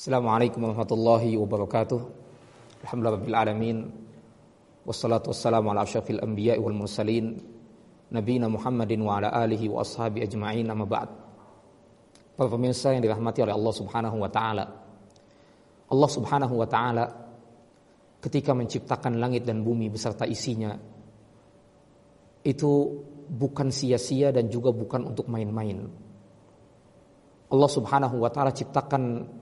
Assalamualaikum warahmatullahi wabarakatuh. Alhamdulillah rabbil alamin. Wassalatu wassalamu ala asyrafil anbiya'i wal mursalin nabiyina Muhammadin wa ala alihi wa ashabi ajma'in amma ba'd. Para pemirsa yang dirahmati oleh Allah Subhanahu wa taala. Allah Subhanahu wa taala ketika menciptakan langit dan bumi beserta isinya itu bukan sia-sia dan juga bukan untuk main-main. Allah Subhanahu wa taala ciptakan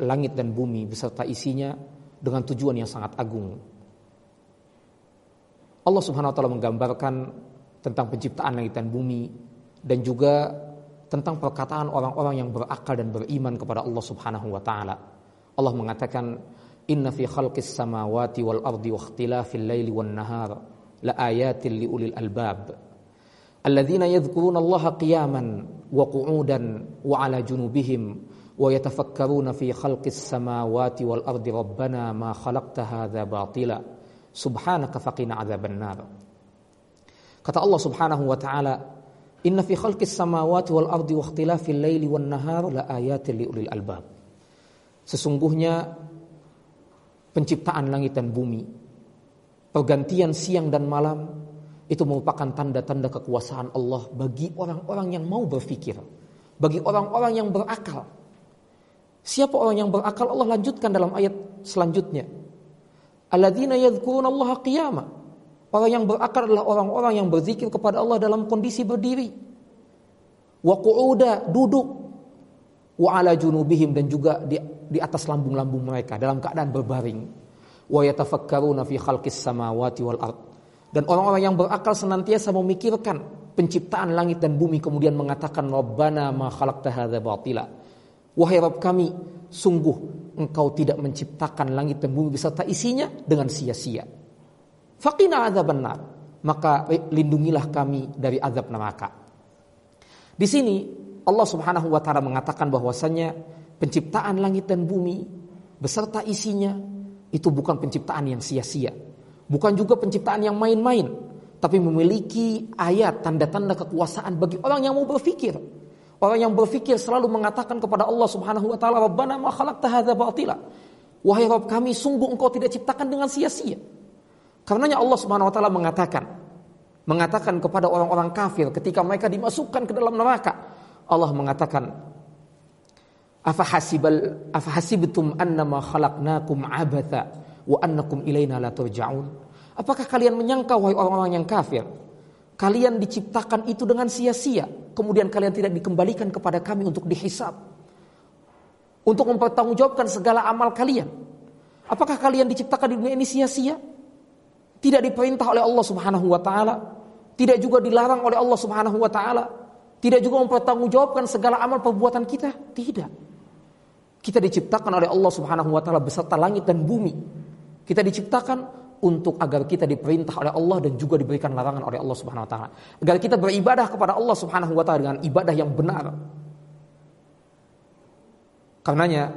langit dan bumi beserta isinya dengan tujuan yang sangat agung. Allah Subhanahu wa taala menggambarkan tentang penciptaan langit dan bumi dan juga tentang perkataan orang-orang yang berakal dan beriman kepada Allah Subhanahu wa taala. Allah mengatakan inna fi khalqis samawati wal ardi wa ikhtilafil laili wan nahar la ayatin li ulil albab. Alladzina yadhkuruna Allah qiyaman wa qu'udan wa 'ala junubihim wa yatafakkaruna fi khalqis samawati wal ardi rabbana ma khalaqta hadza batila. Subhanaka faqina 'adzaban nar. Kata Allah Subhanahu wa taala inna fi khalqis samawati wal ardi sesungguhnya penciptaan langit dan bumi pergantian siang dan malam itu merupakan tanda-tanda kekuasaan Allah bagi orang-orang yang mau berfikir, bagi orang-orang yang berakal. Siapa orang yang berakal Allah lanjutkan dalam ayat selanjutnya. Alladzina yadhkuruna Allah qiyama. Orang yang berakal adalah orang-orang yang berzikir kepada Allah dalam kondisi berdiri. Wa qu'uda, duduk. Wa ala junubihim dan juga di, di atas lambung-lambung mereka dalam keadaan berbaring. Wa yatafakkaruna fi khalqis samawati wal ard. Dan orang-orang yang berakal senantiasa memikirkan penciptaan langit dan bumi kemudian mengatakan Rabbana ma khalaqta hadza batila Wahai Rabb kami, sungguh engkau tidak menciptakan langit dan bumi beserta isinya dengan sia-sia. Faqina azab benar. Maka lindungilah kami dari azab neraka. Di sini Allah Subhanahu wa taala mengatakan bahwasanya penciptaan langit dan bumi beserta isinya itu bukan penciptaan yang sia-sia. Bukan juga penciptaan yang main-main, tapi memiliki ayat tanda-tanda kekuasaan bagi orang yang mau berpikir. Orang yang berfikir selalu mengatakan kepada Allah Subhanahu wa taala, "Rabbana ma khalaqta hadza batila." Wahai Rabb kami, sungguh Engkau tidak ciptakan dengan sia-sia. Karenanya Allah Subhanahu wa taala mengatakan mengatakan kepada orang-orang kafir ketika mereka dimasukkan ke dalam neraka. Allah mengatakan, "Afa hasibal afa hasibtum annama khalaqnakum abatha wa annakum ilaina la turja'un?" Apakah kalian menyangka wahai orang-orang yang kafir, kalian diciptakan itu dengan sia-sia, kemudian kalian tidak dikembalikan kepada kami untuk dihisap. Untuk mempertanggungjawabkan segala amal kalian. Apakah kalian diciptakan di dunia ini sia-sia? Tidak diperintah oleh Allah Subhanahu wa taala, tidak juga dilarang oleh Allah Subhanahu wa taala, tidak juga mempertanggungjawabkan segala amal perbuatan kita, tidak. Kita diciptakan oleh Allah Subhanahu wa taala beserta langit dan bumi. Kita diciptakan untuk agar kita diperintah oleh Allah dan juga diberikan larangan oleh Allah Subhanahu wa taala. Agar kita beribadah kepada Allah Subhanahu wa taala dengan ibadah yang benar. Karenanya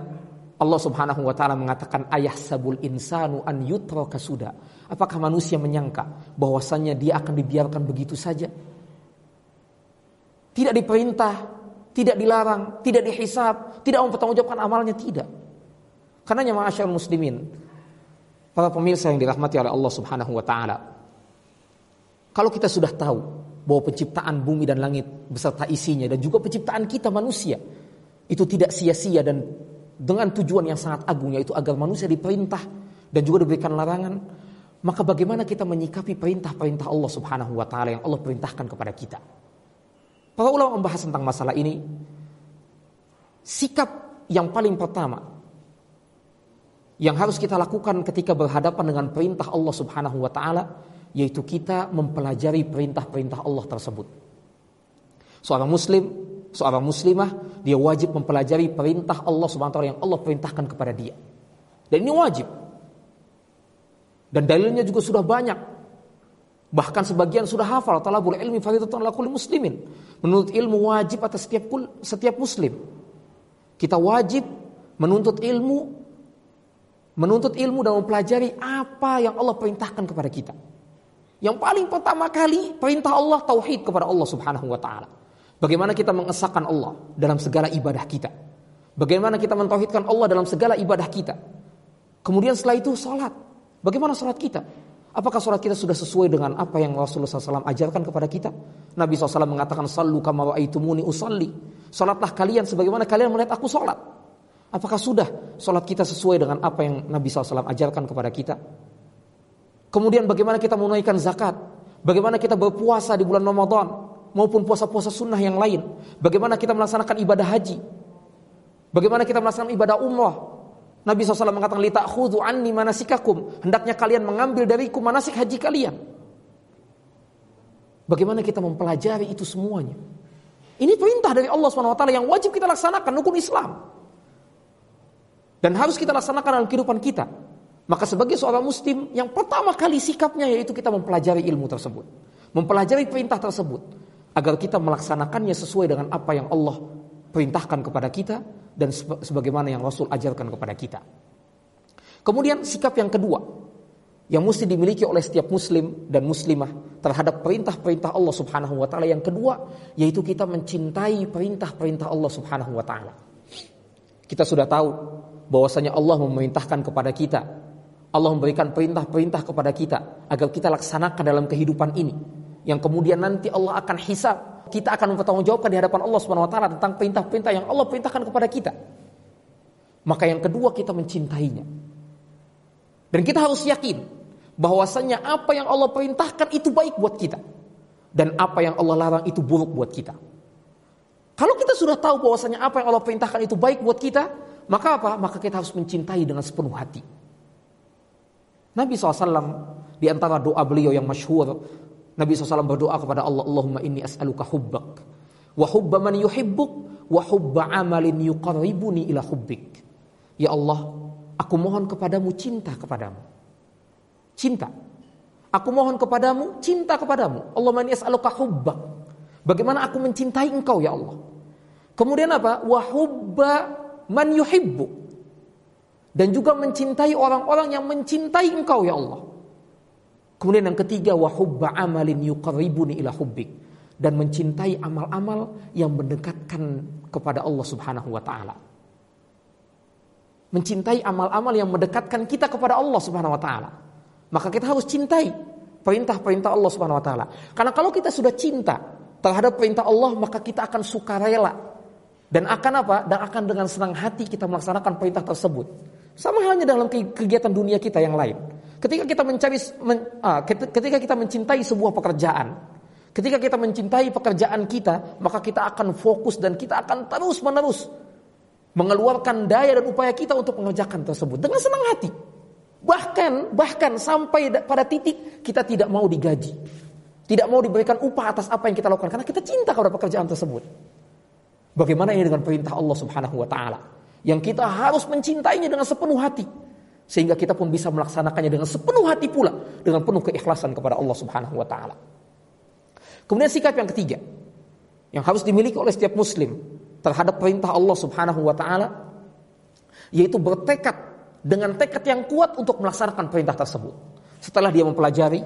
Allah Subhanahu wa taala mengatakan ayah sabul insanu an yutraka suda. Apakah manusia menyangka bahwasannya dia akan dibiarkan begitu saja? Tidak diperintah, tidak dilarang, tidak dihisap, tidak mempertanggungjawabkan amalnya tidak. Karenanya ma'asyarul muslimin, Para pemirsa yang dirahmati oleh Allah Subhanahu wa taala. Kalau kita sudah tahu bahwa penciptaan bumi dan langit beserta isinya dan juga penciptaan kita manusia itu tidak sia-sia dan dengan tujuan yang sangat agung yaitu agar manusia diperintah dan juga diberikan larangan, maka bagaimana kita menyikapi perintah-perintah Allah Subhanahu wa taala yang Allah perintahkan kepada kita? Para ulama membahas tentang masalah ini. Sikap yang paling pertama yang harus kita lakukan ketika berhadapan dengan perintah Allah Subhanahu wa taala yaitu kita mempelajari perintah-perintah Allah tersebut. Seorang muslim, seorang muslimah dia wajib mempelajari perintah Allah Subhanahu wa taala yang Allah perintahkan kepada dia. Dan ini wajib. Dan dalilnya juga sudah banyak. Bahkan sebagian sudah hafal talabul ilmi fardhatun ala kulli muslimin. Menurut ilmu wajib atas setiap setiap muslim. Kita wajib menuntut ilmu menuntut ilmu dan mempelajari apa yang Allah perintahkan kepada kita. Yang paling pertama kali perintah Allah tauhid kepada Allah Subhanahu wa taala. Bagaimana kita mengesahkan Allah dalam segala ibadah kita. Bagaimana kita mentauhidkan Allah dalam segala ibadah kita. Kemudian setelah itu sholat. Bagaimana sholat kita? Apakah sholat kita sudah sesuai dengan apa yang Rasulullah SAW ajarkan kepada kita? Nabi SAW mengatakan, Sallu kama wa'aitumuni usalli. Sholatlah kalian sebagaimana kalian melihat aku sholat. Apakah sudah sholat kita sesuai dengan apa yang Nabi SAW ajarkan kepada kita? Kemudian bagaimana kita menunaikan zakat? Bagaimana kita berpuasa di bulan Ramadan? Maupun puasa-puasa sunnah yang lain? Bagaimana kita melaksanakan ibadah haji? Bagaimana kita melaksanakan ibadah umrah? Nabi SAW mengatakan li ta'khudhu anni manasikakum. Hendaknya kalian mengambil dariku manasik haji kalian. Bagaimana kita mempelajari itu semuanya? Ini perintah dari Allah SWT yang wajib kita laksanakan hukum Islam. Dan harus kita laksanakan dalam kehidupan kita. Maka sebagai seorang muslim yang pertama kali sikapnya yaitu kita mempelajari ilmu tersebut. Mempelajari perintah tersebut agar kita melaksanakannya sesuai dengan apa yang Allah perintahkan kepada kita dan sebagaimana yang Rasul ajarkan kepada kita. Kemudian sikap yang kedua yang mesti dimiliki oleh setiap muslim dan muslimah terhadap perintah-perintah Allah Subhanahu wa taala yang kedua yaitu kita mencintai perintah-perintah Allah Subhanahu wa taala. Kita sudah tahu bahwasanya Allah memerintahkan kepada kita Allah memberikan perintah-perintah kepada kita agar kita laksanakan dalam kehidupan ini yang kemudian nanti Allah akan hisab kita akan mempertanggungjawabkan di hadapan Allah taala tentang perintah-perintah yang Allah perintahkan kepada kita. Maka yang kedua kita mencintainya. Dan kita harus yakin bahwasanya apa yang Allah perintahkan itu baik buat kita dan apa yang Allah larang itu buruk buat kita. Kalau kita sudah tahu bahwasanya apa yang Allah perintahkan itu baik buat kita, maka apa? Maka kita harus mencintai dengan sepenuh hati. Nabi SAW di antara doa beliau yang masyhur Nabi SAW berdoa kepada Allah, Allahumma inni as'aluka hubbak. Wa hubba man yuhibbuk. Wa hubba amalin yuqarribuni ila hubbik. Ya Allah, aku mohon kepadamu cinta kepadamu. Cinta. Aku mohon kepadamu cinta kepadamu. Allahumma inni as'aluka hubbak. Bagaimana aku mencintai engkau ya Allah. Kemudian apa? Wa hubba man yuhibbuk. Dan juga mencintai orang-orang yang mencintai engkau ya Allah. Kemudian yang ketiga wahubba amalin yuqarribuni ila hubbik dan mencintai amal-amal yang mendekatkan kepada Allah Subhanahu wa taala. Mencintai amal-amal yang mendekatkan kita kepada Allah Subhanahu wa taala. Maka kita harus cintai perintah-perintah Allah Subhanahu wa taala. Karena kalau kita sudah cinta terhadap perintah Allah, maka kita akan sukarela dan akan apa? Dan akan dengan senang hati kita melaksanakan perintah tersebut. Sama halnya dalam kegiatan dunia kita yang lain. Ketika kita mencari men, ah, ketika kita mencintai sebuah pekerjaan, ketika kita mencintai pekerjaan kita, maka kita akan fokus dan kita akan terus-menerus mengeluarkan daya dan upaya kita untuk mengerjakan tersebut dengan senang hati. Bahkan bahkan sampai pada titik kita tidak mau digaji. Tidak mau diberikan upah atas apa yang kita lakukan karena kita cinta kepada pekerjaan tersebut. Bagaimana ini dengan perintah Allah Subhanahu wa taala? Yang kita harus mencintainya dengan sepenuh hati. Sehingga kita pun bisa melaksanakannya dengan sepenuh hati pula. Dengan penuh keikhlasan kepada Allah subhanahu wa ta'ala. Kemudian sikap yang ketiga. Yang harus dimiliki oleh setiap muslim. Terhadap perintah Allah subhanahu wa ta'ala. Yaitu bertekad dengan tekad yang kuat untuk melaksanakan perintah tersebut. Setelah dia mempelajari.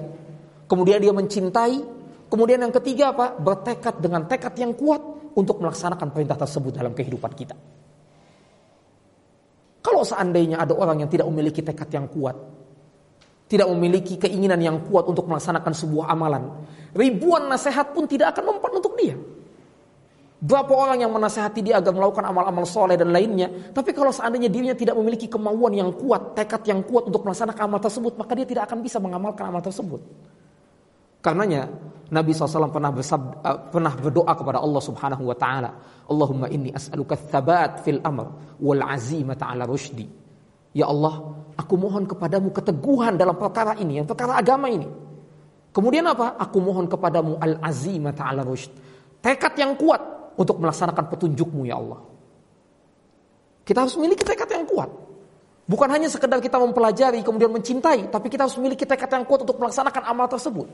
Kemudian dia mencintai. Kemudian yang ketiga apa? Bertekad dengan tekad yang kuat untuk melaksanakan perintah tersebut dalam kehidupan kita. Kalau seandainya ada orang yang tidak memiliki tekad yang kuat, tidak memiliki keinginan yang kuat untuk melaksanakan sebuah amalan, ribuan nasihat pun tidak akan mempan untuk dia. Berapa orang yang menasehati dia agar melakukan amal-amal soleh dan lainnya, tapi kalau seandainya dirinya tidak memiliki kemauan yang kuat, tekad yang kuat untuk melaksanakan amal tersebut, maka dia tidak akan bisa mengamalkan amal tersebut. Karenanya Nabi SAW pernah bersabda, uh, pernah berdoa kepada Allah Subhanahu wa taala, Allahumma inni as'aluka thabat fil amr wal azimata ala rushdi. Ya Allah, aku mohon kepadamu keteguhan dalam perkara ini, yang perkara agama ini. Kemudian apa? Aku mohon kepadamu al azimata ala rushd. Tekad yang kuat untuk melaksanakan petunjukmu ya Allah. Kita harus memiliki tekad yang kuat. Bukan hanya sekedar kita mempelajari kemudian mencintai, tapi kita harus memiliki tekad yang kuat untuk melaksanakan amal tersebut.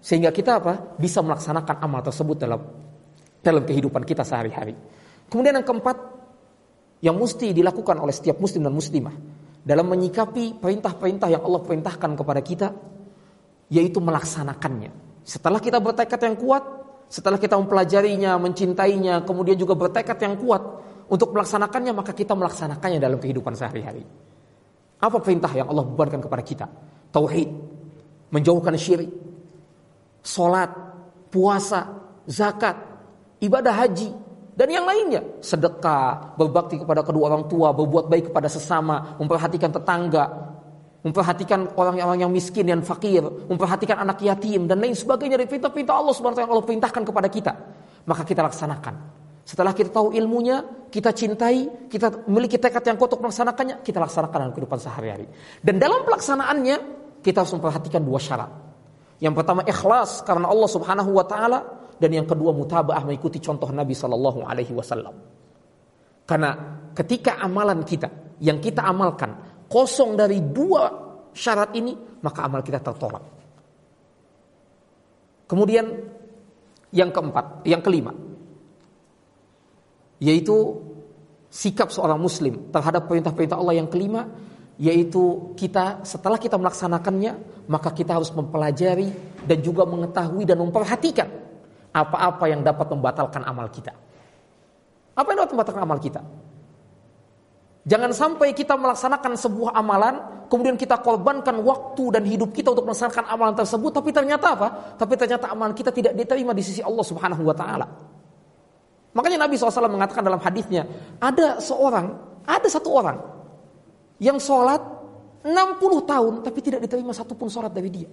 Sehingga kita apa? Bisa melaksanakan amal tersebut dalam dalam kehidupan kita sehari-hari. Kemudian yang keempat yang mesti dilakukan oleh setiap muslim dan muslimah dalam menyikapi perintah-perintah yang Allah perintahkan kepada kita yaitu melaksanakannya. Setelah kita bertekad yang kuat, setelah kita mempelajarinya, mencintainya, kemudian juga bertekad yang kuat untuk melaksanakannya maka kita melaksanakannya dalam kehidupan sehari-hari. Apa perintah yang Allah bebankan kepada kita? Tauhid, menjauhkan syirik, salat, puasa, zakat, ibadah haji, dan yang lainnya. Sedekah, berbakti kepada kedua orang tua, berbuat baik kepada sesama, memperhatikan tetangga, memperhatikan orang-orang yang miskin dan fakir, memperhatikan anak yatim dan lain sebagainya dari perintah-perintah Allah Subhanahu yang Allah perintahkan kepada kita. Maka kita laksanakan. Setelah kita tahu ilmunya, kita cintai, kita memiliki tekad yang untuk melaksanakannya, kita laksanakan dalam kehidupan sehari-hari. Dan dalam pelaksanaannya, kita harus memperhatikan dua syarat. Yang pertama ikhlas karena Allah Subhanahu wa taala dan yang kedua mutabaah mengikuti contoh Nabi Shallallahu alaihi wasallam. Karena ketika amalan kita yang kita amalkan kosong dari dua syarat ini, maka amal kita tertolak. Kemudian yang keempat, yang kelima, yaitu sikap seorang muslim terhadap perintah-perintah Allah yang kelima yaitu kita setelah kita melaksanakannya maka kita harus mempelajari dan juga mengetahui dan memperhatikan apa-apa yang dapat membatalkan amal kita. Apa yang dapat membatalkan amal kita? Jangan sampai kita melaksanakan sebuah amalan, kemudian kita korbankan waktu dan hidup kita untuk melaksanakan amalan tersebut, tapi ternyata apa? Tapi ternyata amalan kita tidak diterima di sisi Allah Subhanahu wa taala. Makanya Nabi SAW mengatakan dalam hadisnya, ada seorang, ada satu orang yang sholat 60 tahun tapi tidak diterima satupun sholat dari dia.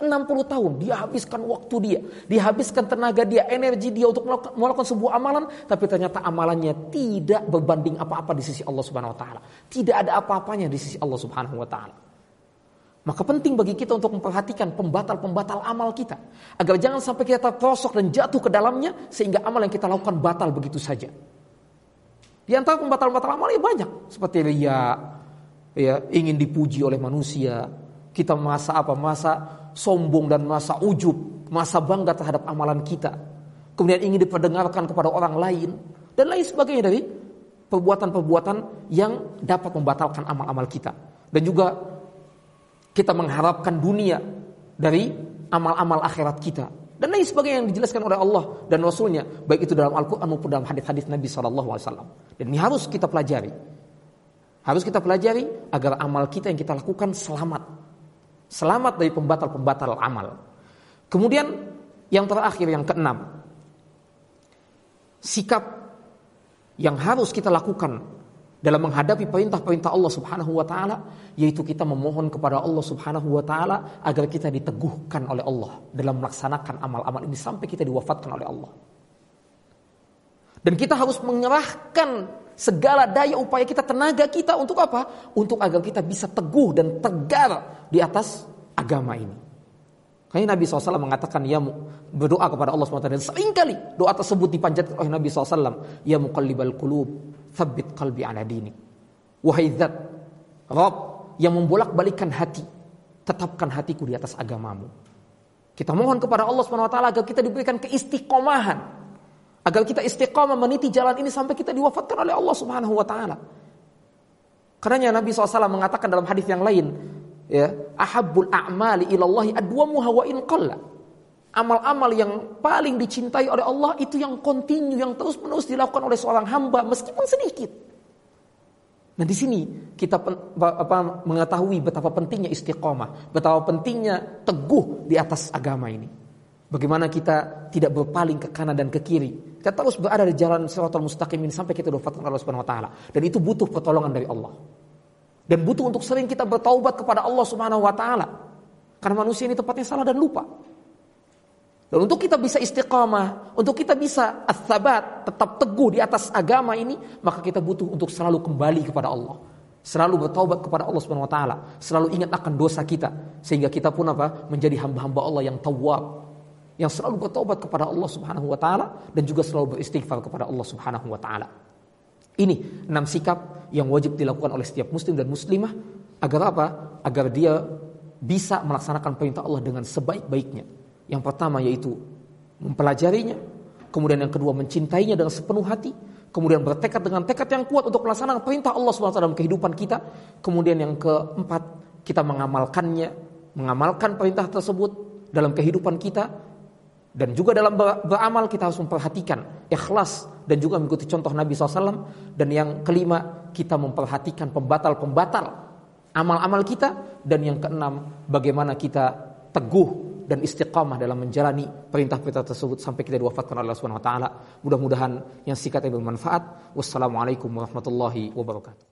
60 tahun dia habiskan waktu dia, dihabiskan tenaga dia, energi dia untuk melakukan sebuah amalan, tapi ternyata amalannya tidak berbanding apa-apa di sisi Allah Subhanahu wa taala. Tidak ada apa-apanya di sisi Allah Subhanahu wa taala. Maka penting bagi kita untuk memperhatikan pembatal-pembatal amal kita. Agar jangan sampai kita terprosok dan jatuh ke dalamnya sehingga amal yang kita lakukan batal begitu saja. Di antara pembatal-pembatal amal ya banyak. Seperti ria, ya ingin dipuji oleh manusia. Kita masa apa? Masa sombong dan masa ujub, masa bangga terhadap amalan kita. Kemudian ingin diperdengarkan kepada orang lain dan lain sebagainya dari perbuatan-perbuatan yang dapat membatalkan amal-amal kita. Dan juga kita mengharapkan dunia dari amal-amal akhirat kita dan lain sebagainya yang dijelaskan oleh Allah dan Rasulnya baik itu dalam Al-Quran maupun dalam hadis-hadis Nabi Shallallahu Alaihi Wasallam dan ini harus kita pelajari harus kita pelajari agar amal kita yang kita lakukan selamat. Selamat dari pembatal-pembatal amal. Kemudian yang terakhir yang keenam. Sikap yang harus kita lakukan dalam menghadapi perintah-perintah Allah Subhanahu wa taala yaitu kita memohon kepada Allah Subhanahu wa taala agar kita diteguhkan oleh Allah dalam melaksanakan amal-amal ini sampai kita diwafatkan oleh Allah. Dan kita harus menyerahkan segala daya upaya kita, tenaga kita untuk apa? Untuk agar kita bisa teguh dan tegar di atas agama ini. Karena Nabi SAW mengatakan ya berdoa kepada Allah SWT dan sering kali doa tersebut dipanjatkan oleh Nabi SAW. Ya muqallibal qulub, thabbit qalbi ala dini. Wahai zat, Rabb yang membolak balikan hati, tetapkan hatiku di atas agamamu. Kita mohon kepada Allah SWT agar kita diberikan keistiqomahan Agar kita istiqamah meniti jalan ini sampai kita diwafatkan oleh Allah Subhanahu wa taala. Karena Nabi SAW mengatakan dalam hadis yang lain, ya, ahabbul a'mali ilallahi adwamuha wa in qalla. Amal-amal yang paling dicintai oleh Allah itu yang kontinu, yang terus-menerus dilakukan oleh seorang hamba meskipun sedikit. Nah di sini kita apa, mengetahui betapa pentingnya istiqomah, betapa pentingnya teguh di atas agama ini. Bagaimana kita tidak berpaling ke kanan dan ke kiri. Kita terus berada di jalan siratal mustaqim ini sampai kita diwafatkan Allah Subhanahu wa taala. Dan itu butuh pertolongan dari Allah. Dan butuh untuk sering kita bertaubat kepada Allah Subhanahu wa taala. Karena manusia ini tempatnya salah dan lupa. Dan untuk kita bisa istiqamah, untuk kita bisa athabat, tetap teguh di atas agama ini, maka kita butuh untuk selalu kembali kepada Allah. Selalu bertaubat kepada Allah Subhanahu wa taala, selalu ingat akan dosa kita sehingga kita pun apa? menjadi hamba-hamba Allah yang tawab, yang selalu bertobat kepada Allah Subhanahu wa taala dan juga selalu beristighfar kepada Allah Subhanahu wa taala. Ini enam sikap yang wajib dilakukan oleh setiap muslim dan muslimah agar apa? Agar dia bisa melaksanakan perintah Allah dengan sebaik-baiknya. Yang pertama yaitu mempelajarinya, kemudian yang kedua mencintainya dengan sepenuh hati, kemudian bertekad dengan tekad yang kuat untuk melaksanakan perintah Allah SWT dalam kehidupan kita, kemudian yang keempat kita mengamalkannya, mengamalkan perintah tersebut dalam kehidupan kita, Dan juga dalam beramal kita harus memperhatikan ikhlas dan juga mengikuti contoh Nabi SAW. Dan yang kelima, kita memperhatikan pembatal-pembatal amal-amal kita. Dan yang keenam, bagaimana kita teguh dan istiqamah dalam menjalani perintah-perintah tersebut sampai kita diwafatkan oleh Allah Subhanahu wa taala. Mudah-mudahan yang singkat bermanfaat. Wassalamualaikum warahmatullahi wabarakatuh.